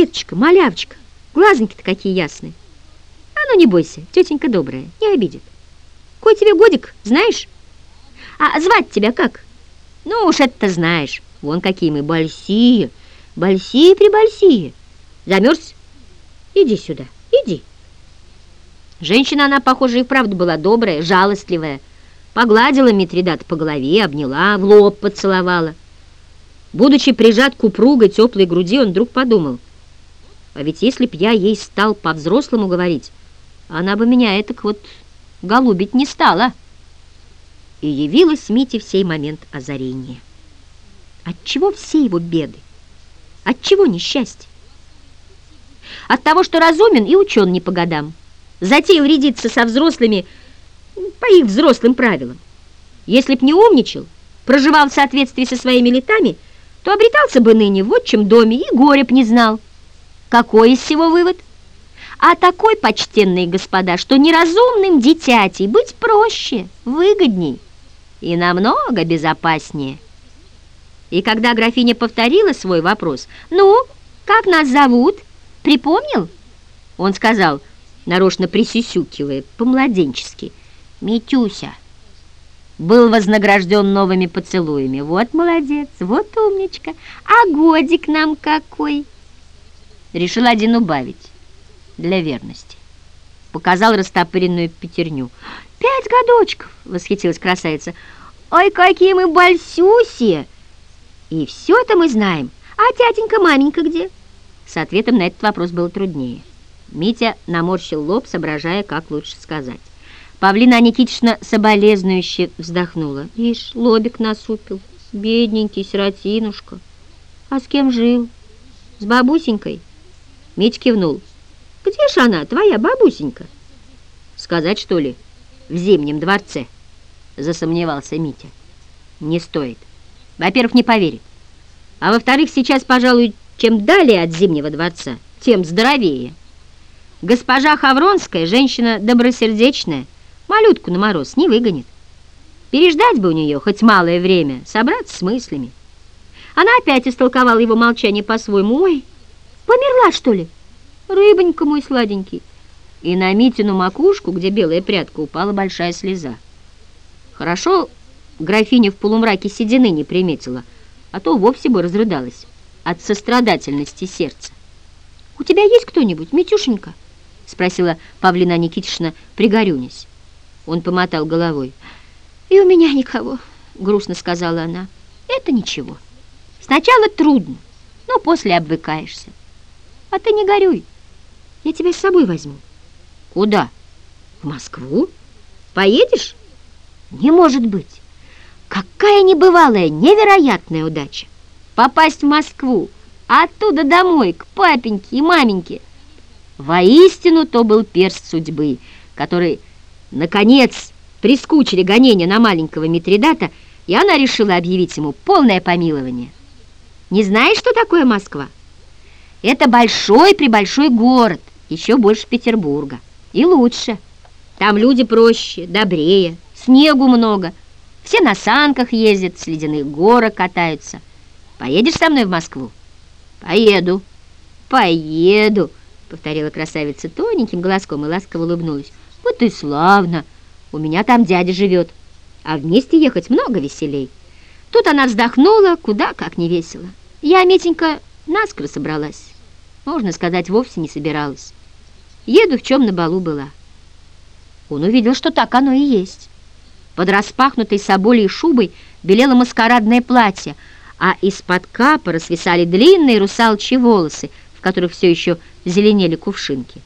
Деточка, малявочка, глазоньки-то какие ясные. А ну не бойся, тетенька добрая, не обидит. Кой тебе годик, знаешь? А звать тебя как? Ну уж это знаешь. Вон какие мы большие, большие-пребольсие. Замерз? Иди сюда, иди. Женщина она, похоже, и вправду была добрая, жалостливая. Погладила Митридат по голове, обняла, в лоб поцеловала. Будучи прижат к упругой теплой груди, он вдруг подумал, а ведь если б я ей стал по-взрослому говорить, она бы меня этак вот голубить не стала. И явилась Мите в сей момент озарения. Отчего все его беды? Отчего несчастье? От того, что разумен и учен не по годам. Затеял рядиться со взрослыми по их взрослым правилам. Если б не умничал, проживал в соответствии со своими летами, то обретался бы ныне в отчим доме и горе б не знал. Какой из всего вывод? А такой, почтенные господа, что неразумным дитятей быть проще, выгодней и намного безопаснее. И когда графиня повторила свой вопрос, «Ну, как нас зовут? Припомнил?» Он сказал, нарочно присюсюкивая, по-младенчески, «Митюся» был вознагражден новыми поцелуями. Вот молодец, вот умничка, а годик нам какой!» Решил один убавить, для верности. Показал растопыренную пятерню. «Пять годочков!» — восхитилась красавица. «Ой, какие мы большюси!» «И все это мы знаем. А тятенька, маменька где?» С ответом на этот вопрос было труднее. Митя наморщил лоб, соображая, как лучше сказать. Павлина Никитична соболезнующе вздохнула. Ишь, лобик насупил. Бедненький сиротинушка. А с кем жил? С бабусенькой? Мить кивнул. Где ж она, твоя бабусенька? Сказать, что ли, в Зимнем дворце? Засомневался Митя. Не стоит. Во-первых, не поверит. А во-вторых, сейчас, пожалуй, чем далее от Зимнего дворца, тем здоровее. Госпожа Хавронская, женщина добросердечная, малютку на мороз не выгонит. Переждать бы у нее хоть малое время, собраться с мыслями. Она опять истолковала его молчание по-своему. «Ой, померла, что ли? Рыбонька мой сладенький!» И на Митину макушку, где белая прядка, упала большая слеза. Хорошо, графиня в полумраке седины не приметила, а то вовсе бы разрыдалась от сострадательности сердца. «У тебя есть кто-нибудь, Митюшенька?» спросила Павлина Никитична, пригорюнясь. Он помотал головой. «И у меня никого», — грустно сказала она. «Это ничего. Сначала трудно, но после обвыкаешься. А ты не горюй, я тебя с собой возьму». «Куда? В Москву? Поедешь?» «Не может быть! Какая небывалая, невероятная удача! Попасть в Москву, а оттуда домой, к папеньке и маменьке!» Воистину, то был перст судьбы, который, наконец, прискучили гонения на маленького Митридата, и она решила объявить ему полное помилование. Не знаешь, что такое Москва? Это большой-пребольшой город, еще больше Петербурга. И лучше. Там люди проще, добрее, снегу много. Все на санках ездят, с ледяных горок катаются. Поедешь со мной в Москву? Поеду. Поеду повторила красавица тоненьким голоском и ласково улыбнулась. «Вот и славно! У меня там дядя живет, а вместе ехать много веселей». Тут она вздохнула, куда как не весело. Я, Митенька, наскоро собралась. Можно сказать, вовсе не собиралась. Еду, в чем на балу была. Он увидел, что так оно и есть. Под распахнутой соболей шубой белело маскарадное платье, а из-под капора свисали длинные русалчьи волосы, в которых все еще зеленели кувшинки.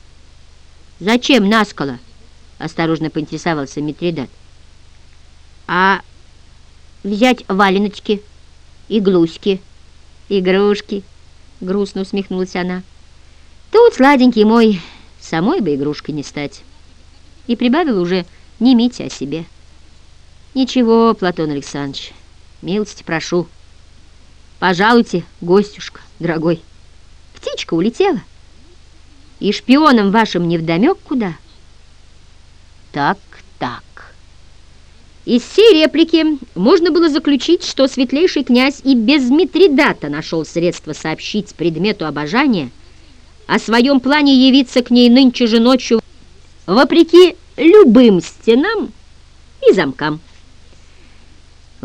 «Зачем наскола?» — осторожно поинтересовался Митридат. «А взять валеночки, иглуськи, игрушки?» — грустно усмехнулась она. «Тут, сладенький мой, самой бы игрушкой не стать». И прибавил уже не Мите о себе. «Ничего, Платон Александрович, милости прошу. Пожалуйте, гостюшка, дорогой. Птичка улетела» и шпионам вашим невдомек куда? Так. Из всей реплики можно было заключить, что светлейший князь и без Митридата нашел средство сообщить предмету обожания о своем плане явиться к ней нынче же ночью вопреки любым стенам и замкам.